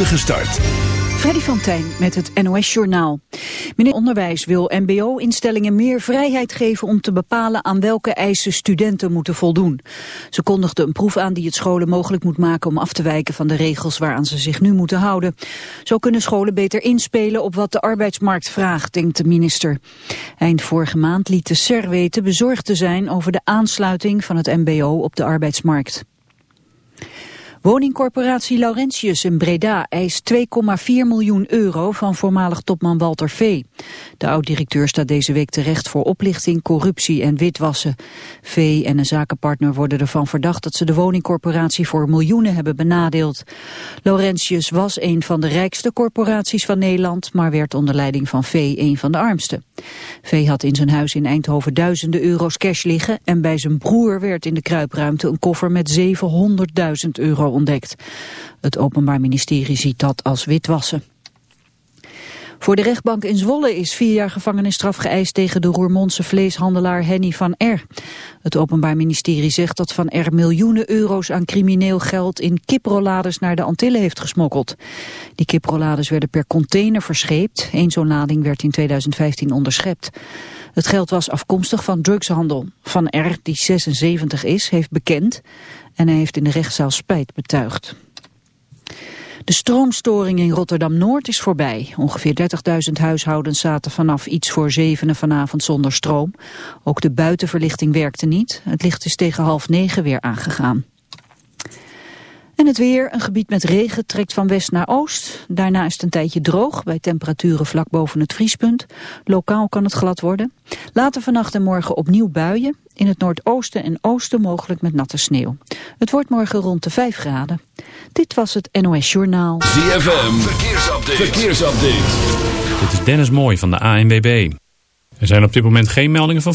spoedige start. Freddy van Tijn met het NOS-journaal. Meneer Onderwijs wil mbo-instellingen meer vrijheid geven om te bepalen aan welke eisen studenten moeten voldoen. Ze kondigde een proef aan die het scholen mogelijk moet maken om af te wijken van de regels waaraan ze zich nu moeten houden. Zo kunnen scholen beter inspelen op wat de arbeidsmarkt vraagt, denkt de minister. Eind vorige maand liet de SER weten bezorgd te zijn over de aansluiting van het mbo op de arbeidsmarkt. Woningcorporatie Laurentius in Breda eist 2,4 miljoen euro van voormalig topman Walter V. De oud-directeur staat deze week terecht voor oplichting, corruptie en witwassen. V en een zakenpartner worden ervan verdacht dat ze de woningcorporatie voor miljoenen hebben benadeeld. Laurentius was een van de rijkste corporaties van Nederland, maar werd onder leiding van V een van de armste. V had in zijn huis in Eindhoven duizenden euro's cash liggen en bij zijn broer werd in de kruipruimte een koffer met 700.000 euro ontdekt. Het Openbaar Ministerie ziet dat als witwassen. Voor de rechtbank in Zwolle is vier jaar gevangenisstraf geëist tegen de Roermondse vleeshandelaar Henny van R. Het Openbaar Ministerie zegt dat Van R miljoenen euro's aan crimineel geld in kiprolades naar de Antillen heeft gesmokkeld. Die kiprolades werden per container verscheept. Eén zo'n lading werd in 2015 onderschept. Het geld was afkomstig van drugshandel. Van R, die 76 is, heeft bekend en hij heeft in de rechtszaal spijt betuigd. De stroomstoring in Rotterdam-Noord is voorbij. Ongeveer 30.000 huishoudens zaten vanaf iets voor zevenen vanavond zonder stroom. Ook de buitenverlichting werkte niet. Het licht is tegen half negen weer aangegaan. En het weer, een gebied met regen, trekt van west naar oost. Daarna is het een tijdje droog, bij temperaturen vlak boven het vriespunt. Lokaal kan het glad worden. Later vannacht en morgen opnieuw buien. In het noordoosten en oosten mogelijk met natte sneeuw. Het wordt morgen rond de 5 graden. Dit was het NOS Journaal. ZFM, verkeersupdate. verkeersupdate. Dit is Dennis Mooij van de ANWB. Er zijn op dit moment geen meldingen van...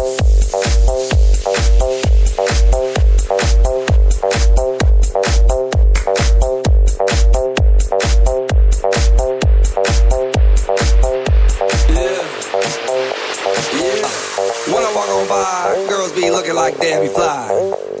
Like Debbie Fly.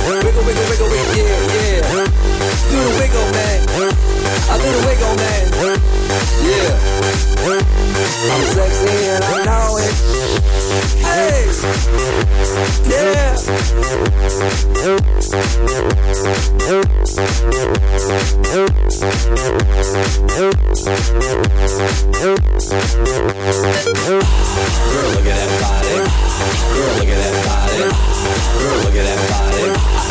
Wiggle, wiggle, wiggle, wiggle, yeah, yeah. Do the wiggle, man. I do the wiggle, man. Yeah. I'm sexy and I know it. Hey. Yeah. Girl, look at that body. Girl, look at that body. Girl, look at that body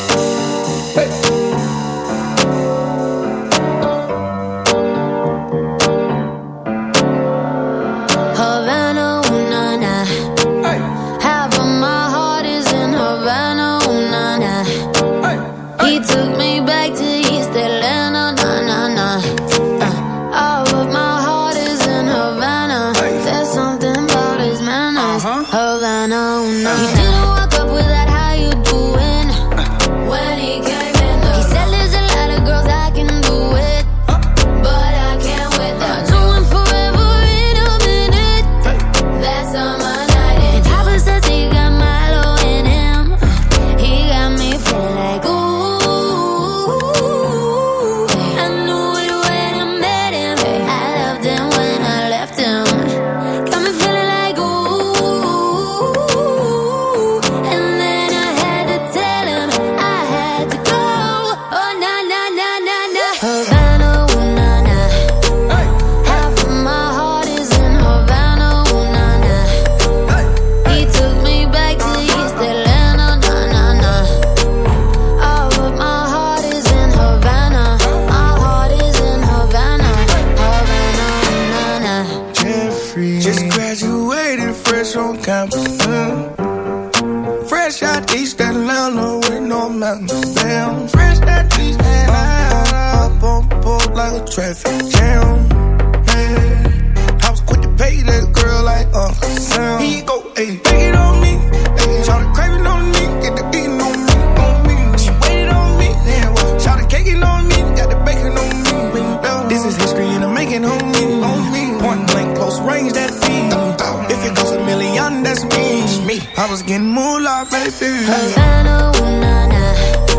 Point blank, close range, that feed. If it goes a million, that's me. I was getting moolah, baby. Havana, ooh, nah, nah.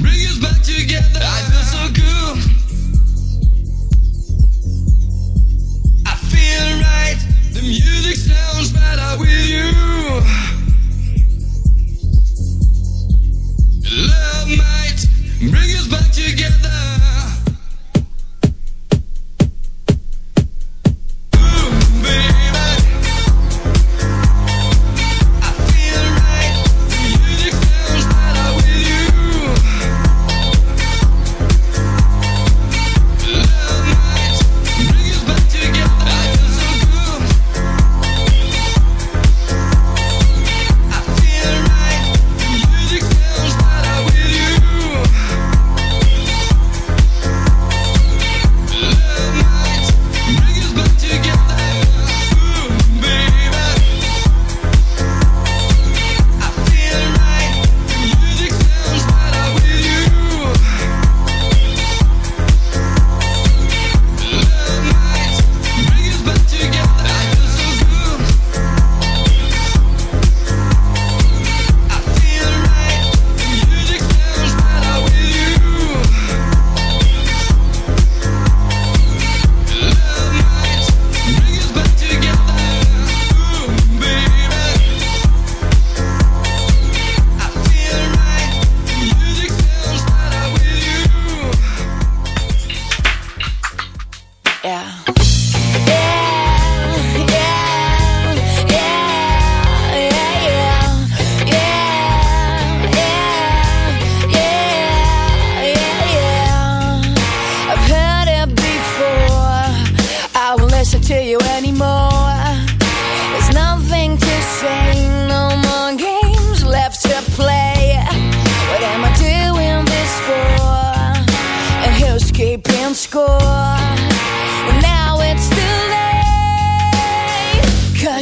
Bring us back together.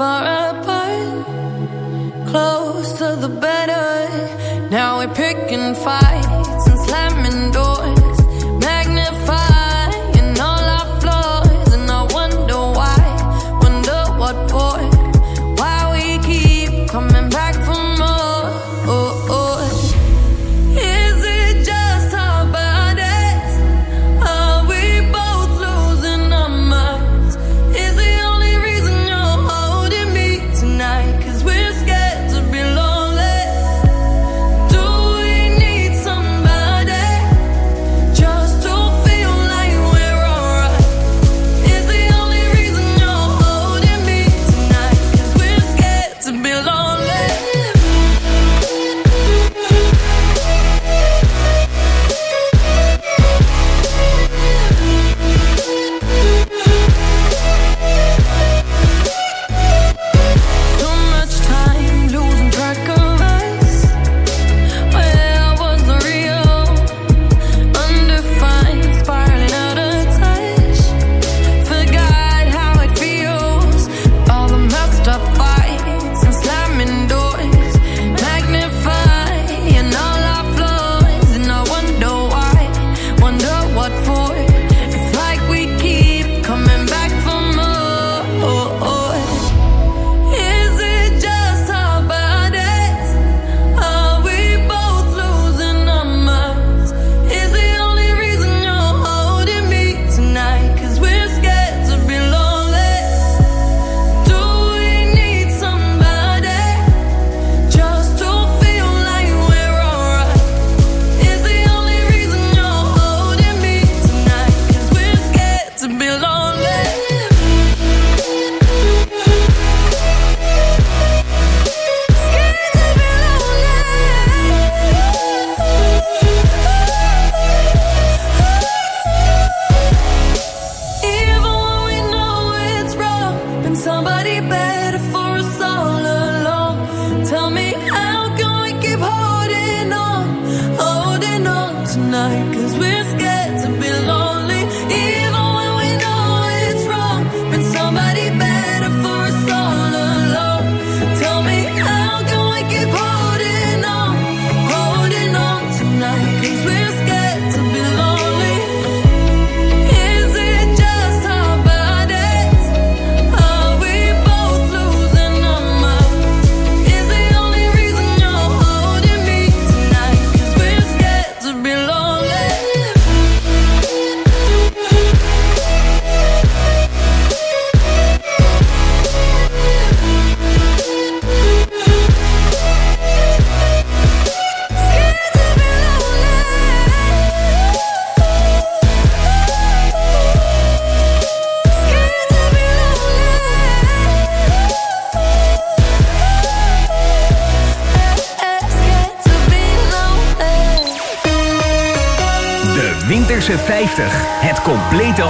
Far. complete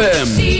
ZFM.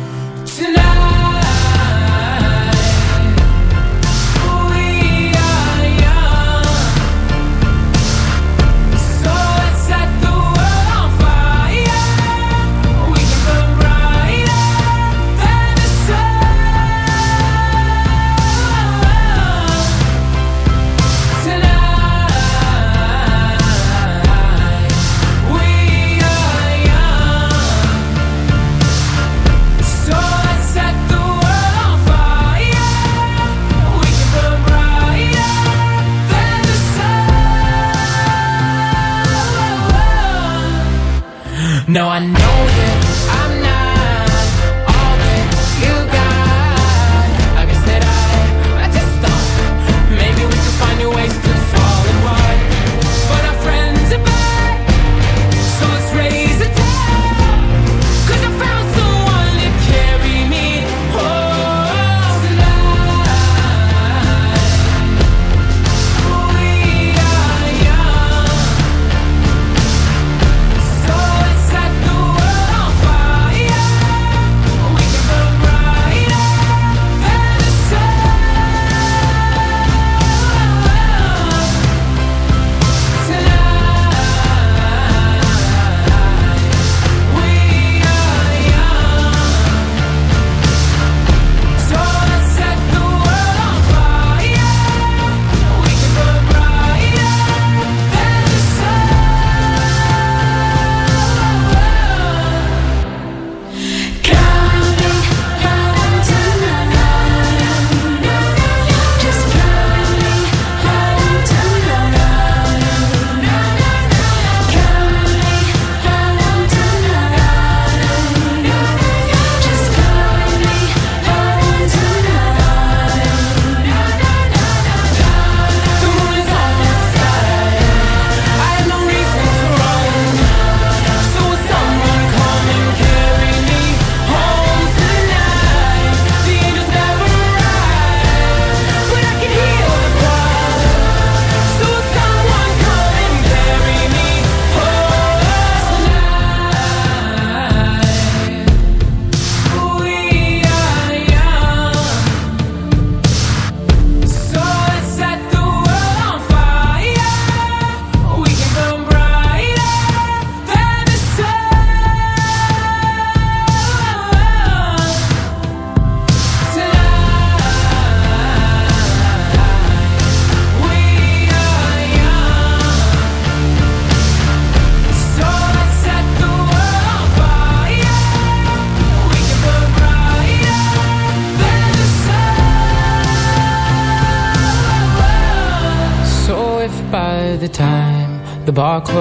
No, I know that.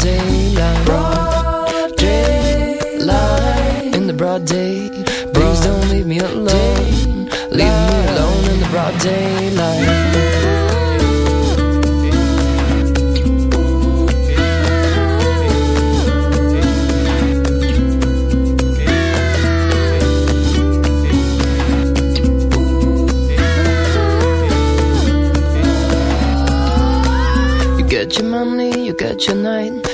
daylight, broad daylight, in the broad day. Please don't leave me alone, leave me alone in the broad daylight. You get your money, you get your night.